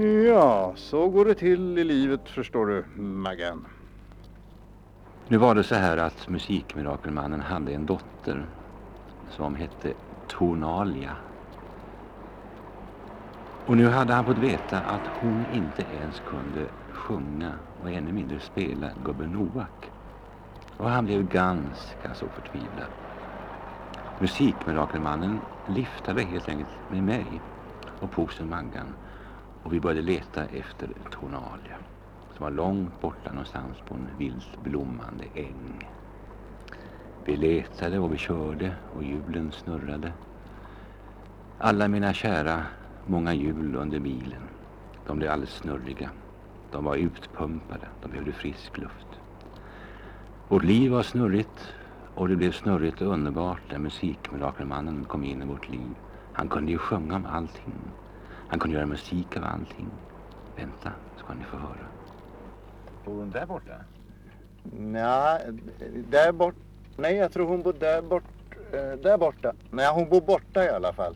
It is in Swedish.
Ja, så går det till i livet förstår du, Maggan. Nu var det så här att musikmirakelmannen hade en dotter som hette Tonalia. Och nu hade han fått veta att hon inte ens kunde sjunga och ännu mindre spela Gubben Novak. Och han blev ganska så förtvivlad. Musikmirakelmannen liftade helt enkelt med mig och Posen Maggan och vi började leta efter Tornalia, som var långt borta någonstans på en vilt blommande äng. Vi letade och vi körde och hjulen snurrade. Alla mina kära många hjul under bilen. De blev alldeles snurriga. De var utpumpade. De behövde frisk luft. Vårt liv var snurrigt och det blev snurrigt och underbart när musikmirakelmannen kom in i vårt liv. Han kunde ju sjunga om allting. Han kunde göra musik av allting. Vänta, ska ni få höra. Bor hon där borta? Nej, där bort. Nej, jag tror hon bor där bort. eh, Där borta. Nej, hon bor borta i alla fall.